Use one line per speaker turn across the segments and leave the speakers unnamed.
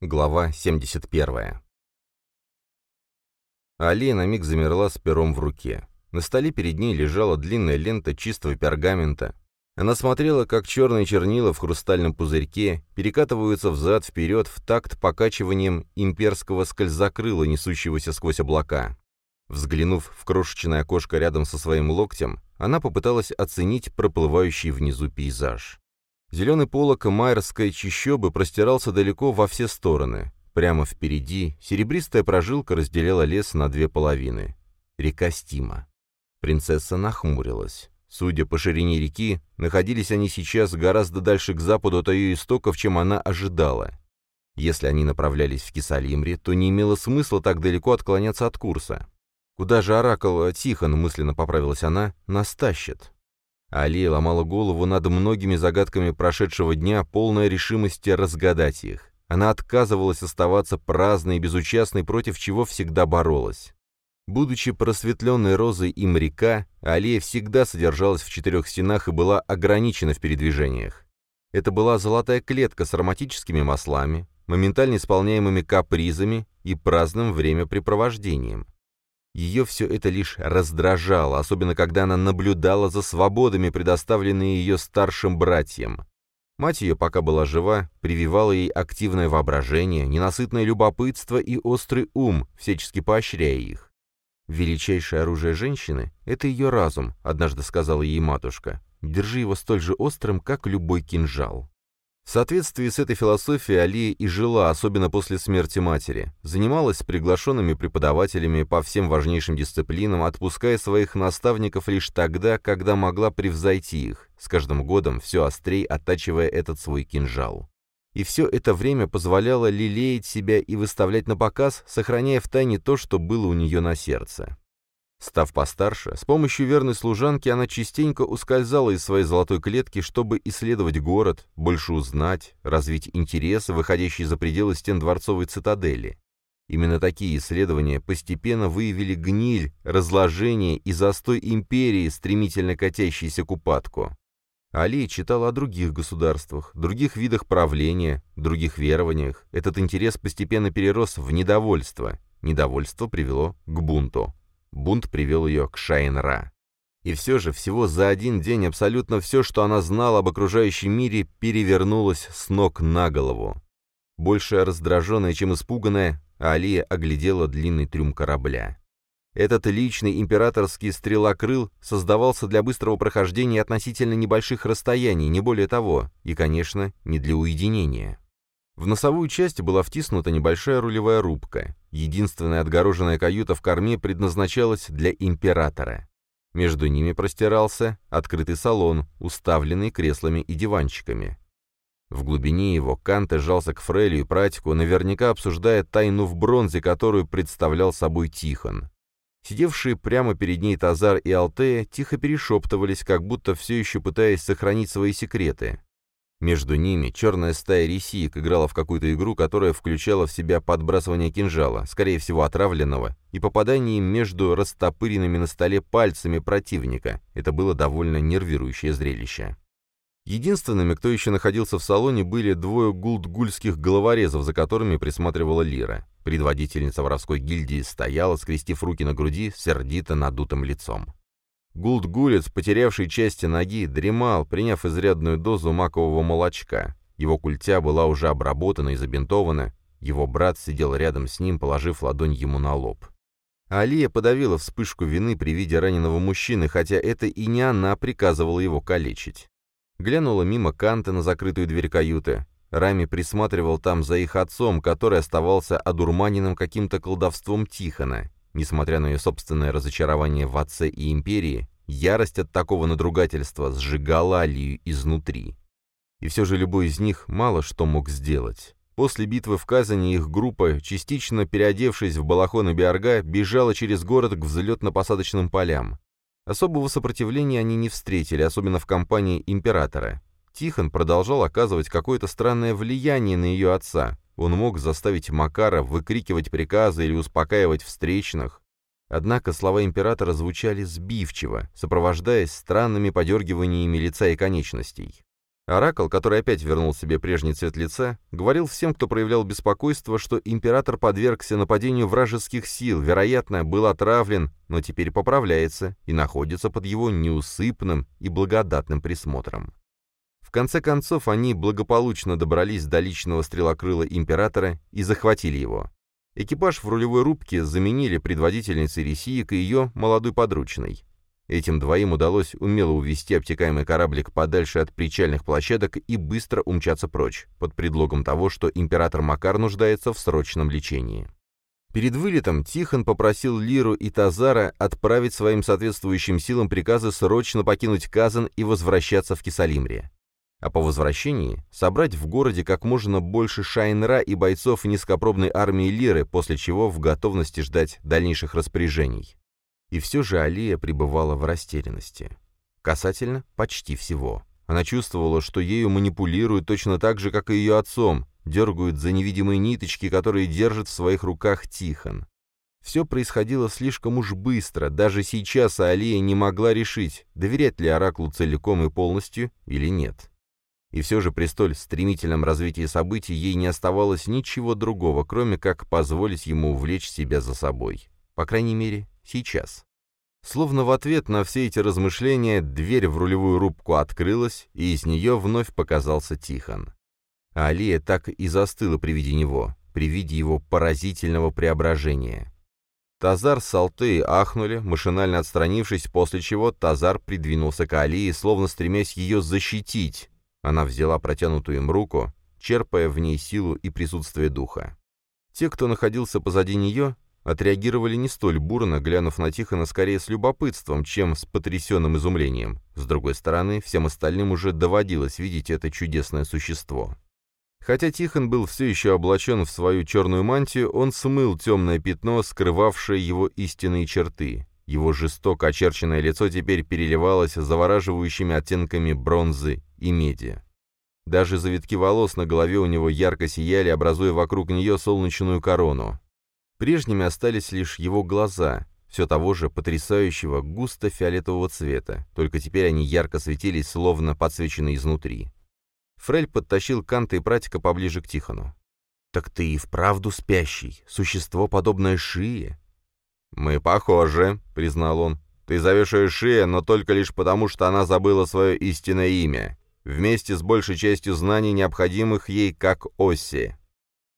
Глава 71. Алия на миг замерла с пером в руке. На столе перед ней лежала длинная лента чистого пергамента. Она смотрела, как черные чернила в хрустальном пузырьке перекатываются взад-вперед в такт покачиванием имперского скользокрыла, несущегося сквозь облака. Взглянув в крошечное окошко рядом со своим локтем, она попыталась оценить проплывающий внизу пейзаж. Зеленый полок майерской чащобы простирался далеко во все стороны. Прямо впереди серебристая прожилка разделяла лес на две половины. Река Стима. Принцесса нахмурилась. Судя по ширине реки, находились они сейчас гораздо дальше к западу от ее истоков, чем она ожидала. Если они направлялись в Кисалимре, то не имело смысла так далеко отклоняться от курса. Куда же оракул Тихон, мысленно поправилась она, нас тащит? Алия ломала голову над многими загадками прошедшего дня, полная решимости разгадать их. Она отказывалась оставаться праздной и безучастной, против чего всегда боролась. Будучи просветленной розой и моряка, Алия всегда содержалась в четырех стенах и была ограничена в передвижениях. Это была золотая клетка с ароматическими маслами, моментально исполняемыми капризами и праздным времяпрепровождением. Ее все это лишь раздражало, особенно когда она наблюдала за свободами, предоставленные ее старшим братьям. Мать ее, пока была жива, прививала ей активное воображение, ненасытное любопытство и острый ум, всячески поощряя их. «Величайшее оружие женщины — это ее разум», — однажды сказала ей матушка. «Держи его столь же острым, как любой кинжал». В соответствии с этой философией Алия и жила, особенно после смерти матери. Занималась приглашенными преподавателями по всем важнейшим дисциплинам, отпуская своих наставников лишь тогда, когда могла превзойти их, с каждым годом все острей оттачивая этот свой кинжал. И все это время позволяло лелеять себя и выставлять на показ, сохраняя в тайне то, что было у нее на сердце. Став постарше, с помощью верной служанки она частенько ускользала из своей золотой клетки, чтобы исследовать город, больше узнать, развить интересы, выходящие за пределы стен дворцовой цитадели. Именно такие исследования постепенно выявили гниль, разложение и застой империи, стремительно катящейся к упадку. Али читала о других государствах, других видах правления, других верованиях. Этот интерес постепенно перерос в недовольство. Недовольство привело к бунту. Бунт привел ее к Шайн-Ра. И все же, всего за один день абсолютно все, что она знала об окружающем мире, перевернулось с ног на голову. Больше раздраженная, чем испуганная, Алия оглядела длинный трюм корабля. Этот личный императорский стрелокрыл создавался для быстрого прохождения относительно небольших расстояний, не более того, и, конечно, не для уединения. В носовую часть была втиснута небольшая рулевая рубка. Единственная отгороженная каюта в корме предназначалась для императора. Между ними простирался открытый салон, уставленный креслами и диванчиками. В глубине его Канте сжался к Фрелю и Пратику, наверняка обсуждая тайну в бронзе, которую представлял собой Тихон. Сидевшие прямо перед ней Тазар и Алтея тихо перешептывались, как будто все еще пытаясь сохранить свои секреты. Между ними черная стая ресиек играла в какую-то игру, которая включала в себя подбрасывание кинжала, скорее всего отравленного, и попадание между растопыренными на столе пальцами противника. Это было довольно нервирующее зрелище. Единственными, кто еще находился в салоне, были двое гулдгульских головорезов, за которыми присматривала Лира. Предводительница воровской гильдии стояла, скрестив руки на груди, сердито надутым лицом. Гулд-гулец, потерявший части ноги, дремал, приняв изрядную дозу макового молочка. Его культя была уже обработана и забинтована. Его брат сидел рядом с ним, положив ладонь ему на лоб. Алия подавила вспышку вины при виде раненого мужчины, хотя это и не она приказывала его калечить. Глянула мимо Канта на закрытую дверь каюты. Рами присматривал там за их отцом, который оставался одурманенным каким-то колдовством Тихона. Несмотря на ее собственное разочарование в отце и империи, ярость от такого надругательства сжигала Алию изнутри. И все же любой из них мало что мог сделать. После битвы в Казани их группа, частично переодевшись в балахон и биорга, бежала через город к взлетно-посадочным полям. Особого сопротивления они не встретили, особенно в компании императора. Тихон продолжал оказывать какое-то странное влияние на ее отца, он мог заставить Макара выкрикивать приказы или успокаивать встречных. Однако слова императора звучали сбивчиво, сопровождаясь странными подергиваниями лица и конечностей. Оракл, который опять вернул себе прежний цвет лица, говорил всем, кто проявлял беспокойство, что император подвергся нападению вражеских сил, вероятно, был отравлен, но теперь поправляется и находится под его неусыпным и благодатным присмотром. В конце концов, они благополучно добрались до личного стрелокрыла императора и захватили его. Экипаж в рулевой рубке заменили предводительницей Ресиек и ее молодой подручной. Этим двоим удалось умело увести обтекаемый кораблик подальше от причальных площадок и быстро умчаться прочь, под предлогом того, что император Макар нуждается в срочном лечении. Перед вылетом Тихон попросил Лиру и Тазара отправить своим соответствующим силам приказы срочно покинуть Казан и возвращаться в Кисалимре. А по возвращении собрать в городе как можно больше Шайнра и бойцов низкопробной армии Лиры, после чего в готовности ждать дальнейших распоряжений. И все же Алия пребывала в растерянности. Касательно почти всего. Она чувствовала, что ею манипулируют точно так же, как и ее отцом, дергают за невидимые ниточки, которые держит в своих руках Тихон. Все происходило слишком уж быстро, даже сейчас Алия не могла решить, доверять ли Ораклу целиком и полностью или нет. И все же при столь стремительном развитии событий ей не оставалось ничего другого, кроме как позволить ему увлечь себя за собой. По крайней мере, Сейчас. Словно в ответ на все эти размышления дверь в рулевую рубку открылась, и из нее вновь показался Тихон. А Алия так и застыла при виде него, при виде его поразительного преображения. Тазар с Алтеей ахнули, машинально отстранившись, после чего Тазар придвинулся к Алии, словно стремясь ее защитить. Она взяла протянутую им руку, черпая в ней силу и присутствие духа. Те, кто находился позади нее, отреагировали не столь бурно, глянув на Тихона скорее с любопытством, чем с потрясенным изумлением. С другой стороны, всем остальным уже доводилось видеть это чудесное существо. Хотя Тихон был все еще облачен в свою черную мантию, он смыл темное пятно, скрывавшее его истинные черты. Его жестоко очерченное лицо теперь переливалось завораживающими оттенками бронзы и меди. Даже завитки волос на голове у него ярко сияли, образуя вокруг нее солнечную корону. Прежними остались лишь его глаза, все того же потрясающего густо-фиолетового цвета, только теперь они ярко светились, словно подсвеченные изнутри. Фрель подтащил Канта и Пратика поближе к Тихону. «Так ты и вправду спящий, существо, подобное Шие?» «Мы похожи», — признал он. «Ты зовешь ее Шия, но только лишь потому, что она забыла свое истинное имя, вместе с большей частью знаний, необходимых ей как Оси».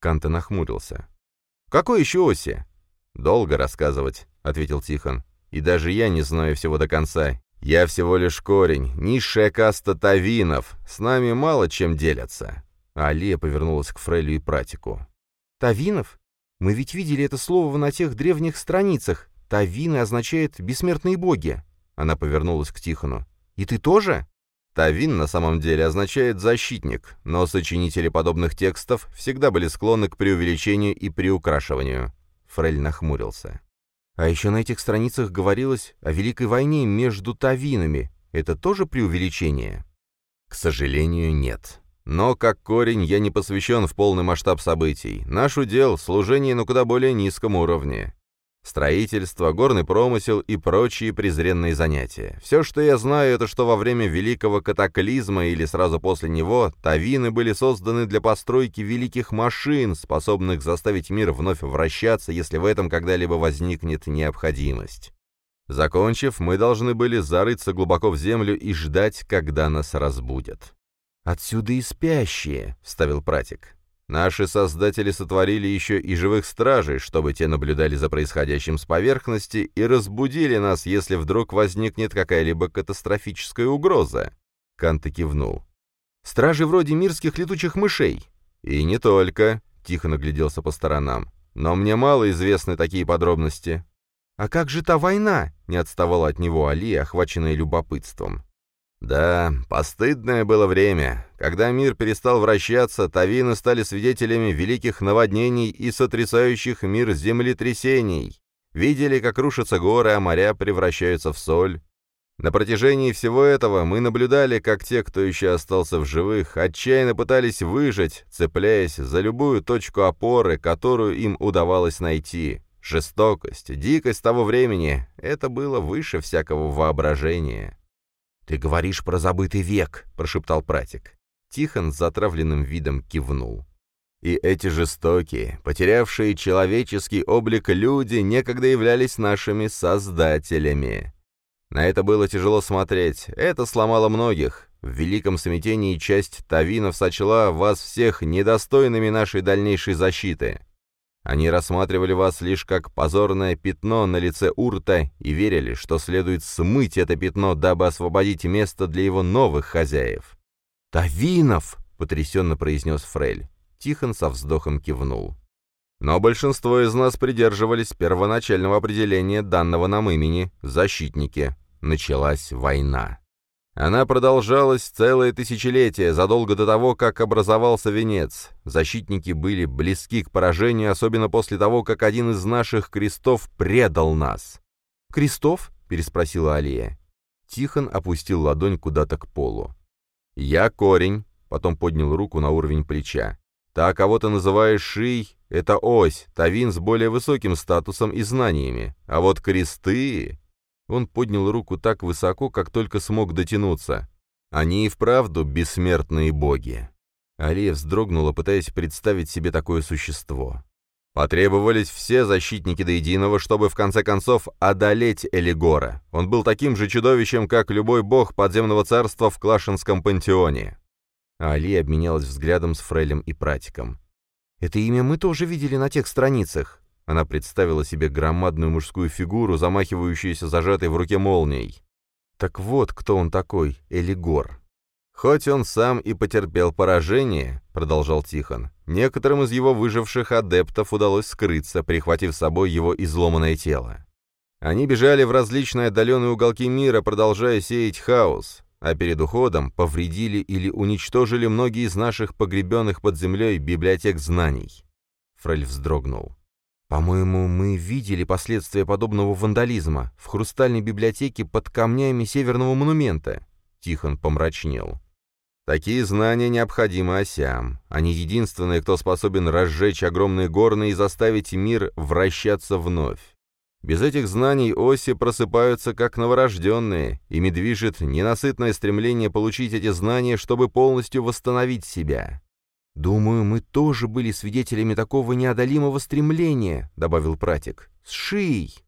Канта нахмурился. «Какой еще оси?» «Долго рассказывать», — ответил Тихон. «И даже я не знаю всего до конца. Я всего лишь корень, низшая каста тавинов. С нами мало чем делятся». Алия повернулась к Фрелю и Пратику. «Тавинов? Мы ведь видели это слово на тех древних страницах. Тавины означает «бессмертные боги». Она повернулась к Тихону. «И ты тоже?» Тавин на самом деле означает «защитник», но сочинители подобных текстов всегда были склонны к преувеличению и приукрашиванию. Фрель нахмурился. А еще на этих страницах говорилось о Великой войне между Тавинами. Это тоже преувеличение? К сожалению, нет. Но как корень я не посвящен в полный масштаб событий. Наш удел — служение на куда более низком уровне. Строительство, горный промысел и прочие презренные занятия. Все, что я знаю, это что во время Великого Катаклизма или сразу после него тавины были созданы для постройки великих машин, способных заставить мир вновь вращаться, если в этом когда-либо возникнет необходимость. Закончив, мы должны были зарыться глубоко в землю и ждать, когда нас разбудят. «Отсюда и спящие», — вставил пратик. Наши создатели сотворили еще и живых стражей, чтобы те наблюдали за происходящим с поверхности и разбудили нас, если вдруг возникнет какая-либо катастрофическая угроза. Канта кивнул. Стражи вроде мирских летучих мышей. И не только, тихо нагляделся по сторонам. Но мне мало известны такие подробности. «А как же та война?» — не отставала от него Али, охваченная любопытством. Да, постыдное было время. Когда мир перестал вращаться, Тавины стали свидетелями великих наводнений и сотрясающих мир землетрясений. Видели, как рушатся горы, а моря превращаются в соль. На протяжении всего этого мы наблюдали, как те, кто еще остался в живых, отчаянно пытались выжить, цепляясь за любую точку опоры, которую им удавалось найти. Жестокость, дикость того времени — это было выше всякого воображения. «Ты говоришь про забытый век», — прошептал пратик. Тихон с затравленным видом кивнул. И эти жестокие, потерявшие человеческий облик люди некогда являлись нашими создателями. На это было тяжело смотреть, это сломало многих. В великом смятении часть Тавинов сочла вас всех недостойными нашей дальнейшей защиты. Они рассматривали вас лишь как позорное пятно на лице Урта и верили, что следует смыть это пятно, дабы освободить место для его новых хозяев. «Тавинов!» — потрясенно произнес Фрель. Тихон со вздохом кивнул. Но большинство из нас придерживались первоначального определения данного нам имени «защитники». Началась война. Она продолжалась целое тысячелетие, задолго до того, как образовался венец. Защитники были близки к поражению, особенно после того, как один из наших крестов предал нас. «Крестов?» — переспросила Алия. Тихон опустил ладонь куда-то к полу. «Я корень», — потом поднял руку на уровень плеча. «Та, кого ты называешь Ший, — это ось, Тавин с более высоким статусом и знаниями. А вот кресты...» Он поднял руку так высоко, как только смог дотянуться. Они и вправду бессмертные боги. Алия вздрогнула, пытаясь представить себе такое существо. Потребовались все защитники до единого, чтобы в конце концов одолеть Элигора. Он был таким же чудовищем, как любой бог подземного царства в Клашинском пантеоне. Али обменялась взглядом с Фрелем и Пратиком. «Это имя мы тоже видели на тех страницах. Она представила себе громадную мужскую фигуру, замахивающуюся зажатой в руке молнией. Так вот, кто он такой, Элигор. «Хоть он сам и потерпел поражение», — продолжал Тихон, «некоторым из его выживших адептов удалось скрыться, прихватив с собой его изломанное тело. Они бежали в различные отдаленные уголки мира, продолжая сеять хаос, а перед уходом повредили или уничтожили многие из наших погребенных под землей библиотек знаний». Фрель вздрогнул. По-моему, мы видели последствия подобного вандализма в хрустальной библиотеке под камнями Северного монумента. Тихон помрачнел. Такие знания необходимы осям. Они единственные, кто способен разжечь огромные горны и заставить мир вращаться вновь. Без этих знаний оси просыпаются как новорожденные, ими движет ненасытное стремление получить эти знания, чтобы полностью восстановить себя. «Думаю, мы тоже были свидетелями такого неодолимого стремления», — добавил пратик. «С шией».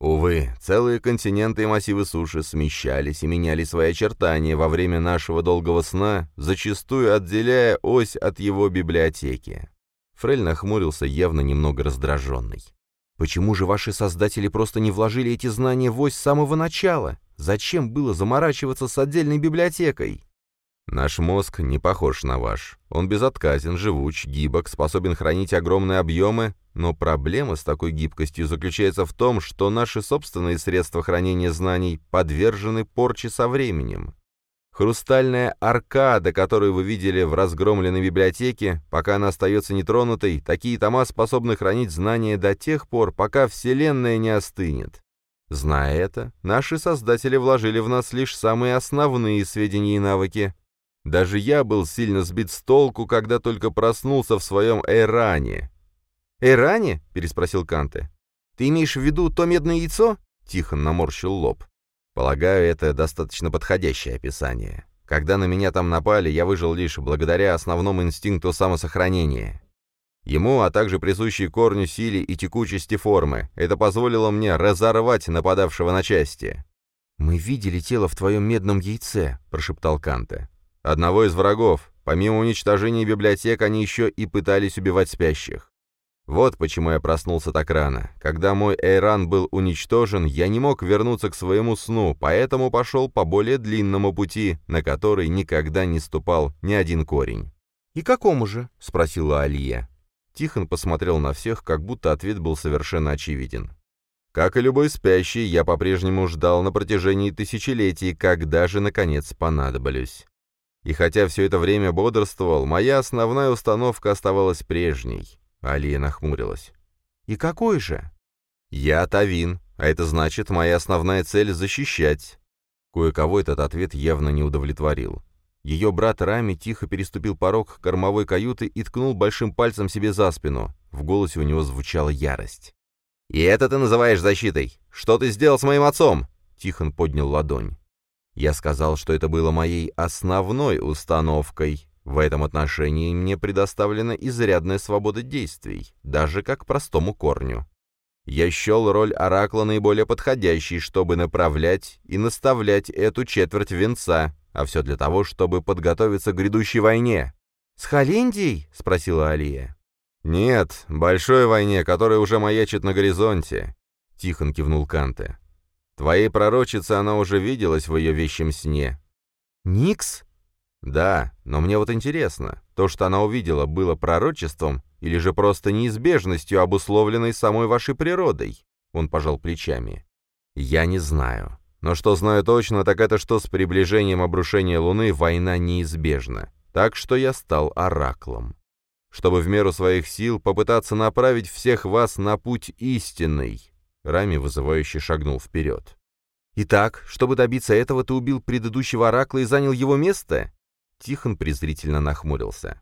Увы, целые континенты и массивы суши смещались и меняли свои очертания во время нашего долгого сна, зачастую отделяя ось от его библиотеки. Фрель нахмурился, явно немного раздраженный. «Почему же ваши создатели просто не вложили эти знания в ось с самого начала? Зачем было заморачиваться с отдельной библиотекой?» Наш мозг не похож на ваш. Он безотказен, живуч, гибок, способен хранить огромные объемы, но проблема с такой гибкостью заключается в том, что наши собственные средства хранения знаний подвержены порче со временем. Хрустальная аркада, которую вы видели в разгромленной библиотеке, пока она остается нетронутой, такие тома способны хранить знания до тех пор, пока Вселенная не остынет. Зная это, наши создатели вложили в нас лишь самые основные сведения и навыки, даже я был сильно сбит с толку, когда только проснулся в своем Эйране. «Эйране?» — переспросил Канте. «Ты имеешь в виду то медное яйцо?» — Тихон наморщил лоб. «Полагаю, это достаточно подходящее описание. Когда на меня там напали, я выжил лишь благодаря основному инстинкту самосохранения. Ему, а также присущей корню силе и текучести формы, это позволило мне разорвать нападавшего на части». «Мы видели тело в твоем медном яйце», — прошептал Канте. Одного из врагов. Помимо уничтожения библиотек, они еще и пытались убивать спящих. Вот почему я проснулся так рано. Когда мой Эйран был уничтожен, я не мог вернуться к своему сну, поэтому пошел по более длинному пути, на который никогда не ступал ни один корень. «И какому же?» — спросила Алия. Тихон посмотрел на всех, как будто ответ был совершенно очевиден. Как и любой спящий, я по-прежнему ждал на протяжении тысячелетий, когда же, наконец, понадоблюсь. И хотя все это время бодрствовал, моя основная установка оставалась прежней. Алия нахмурилась. «И какой же?» «Я Тавин, а это значит, моя основная цель — защищать». Кое-кого этот ответ явно не удовлетворил. Ее брат Рами тихо переступил порог кормовой каюты и ткнул большим пальцем себе за спину. В голосе у него звучала ярость. «И это ты называешь защитой? Что ты сделал с моим отцом?» Тихон поднял ладонь. Я сказал, что это было моей основной установкой. В этом отношении мне предоставлена изрядная свобода действий, даже как простому корню. Я счел роль Оракла наиболее подходящей, чтобы направлять и наставлять эту четверть венца, а все для того, чтобы подготовиться к грядущей войне.
«С Холлендией?» — спросила Алия.
«Нет, большой войне, которая уже маячит на горизонте», — Тихон кивнул Канте. «Твоей пророчице она уже виделась в ее вещем сне».
«Никс?»
«Да, но мне вот интересно, то, что она увидела, было пророчеством или же просто неизбежностью, обусловленной самой вашей природой?» Он пожал плечами. «Я не знаю. Но что знаю точно, так это что с приближением обрушения Луны война неизбежна. Так что я стал ораклом. Чтобы в меру своих сил попытаться направить всех вас на путь истинный. Рами вызывающе шагнул вперед.
«Итак, чтобы добиться этого, ты убил предыдущего оракла и занял его место?»
Тихон презрительно нахмурился.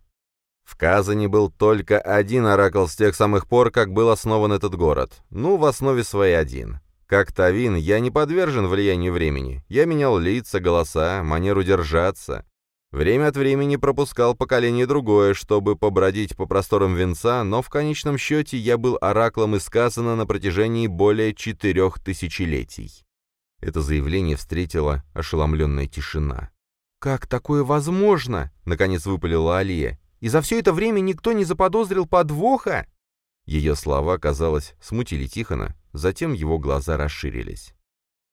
В Казани был только один оракл с тех самых пор, как был основан этот город. Ну, в основе своей один. Как Тавин, я не подвержен влиянию времени. Я менял лица, голоса, манеру держаться. Время от времени пропускал поколение другое, чтобы побродить по просторам венца, но в конечном счете я был ораклом и сказано на протяжении более четырех тысячелетий. Это заявление встретила ошеломленная тишина.
«Как такое возможно?» — наконец выпалила Алия. «И за все это время никто не заподозрил подвоха?»
Ее слова, казалось, смутили Тихона, затем его глаза расширились.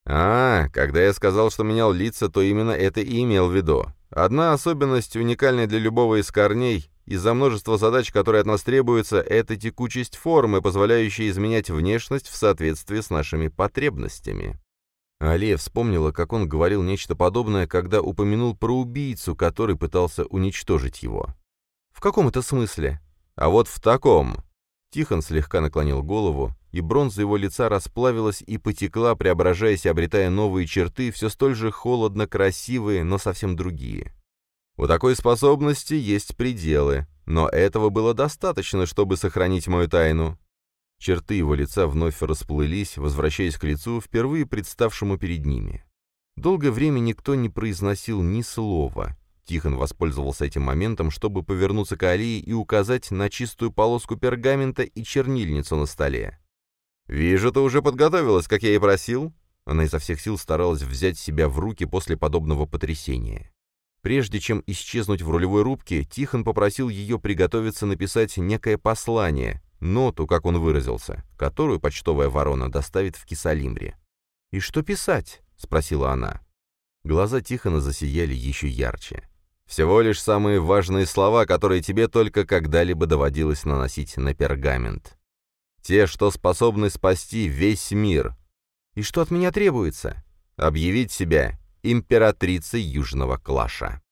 «А, когда я сказал, что менял лица, то именно это и имел в виду. Одна особенность, уникальная для любого из корней, из-за множества задач, которые от нас требуются, это текучесть формы, позволяющая изменять внешность в соответствии с нашими потребностями. Алия вспомнила, как он говорил нечто подобное, когда упомянул про убийцу, который пытался уничтожить его.
«В каком это смысле?»
«А вот в таком». Тихон слегка наклонил голову, и бронза его лица расплавилась и потекла, преображаясь и обретая новые черты, все столь же холодно красивые, но совсем другие. У такой способности есть пределы, но этого было достаточно, чтобы сохранить мою тайну. Черты его лица вновь расплылись, возвращаясь к лицу, впервые представшему перед ними. Долгое время никто не произносил ни слова. Тихон воспользовался этим моментом, чтобы повернуться к Алии и указать на чистую полоску пергамента и чернильницу на столе. «Вижу, ты уже подготовилась, как я и просил». Она изо всех сил старалась взять себя в руки после подобного потрясения. Прежде чем исчезнуть в рулевой рубке, Тихон попросил ее приготовиться написать некое послание, ноту, как он выразился, которую почтовая ворона доставит в Кисалимре.
«И что писать?» — спросила она.
Глаза Тихона засияли еще ярче. «Всего лишь самые важные слова, которые тебе только когда-либо доводилось наносить на пергамент. Те, что способны спасти весь мир.
И что от меня требуется?
Объявить себя императрицей Южного Клаша.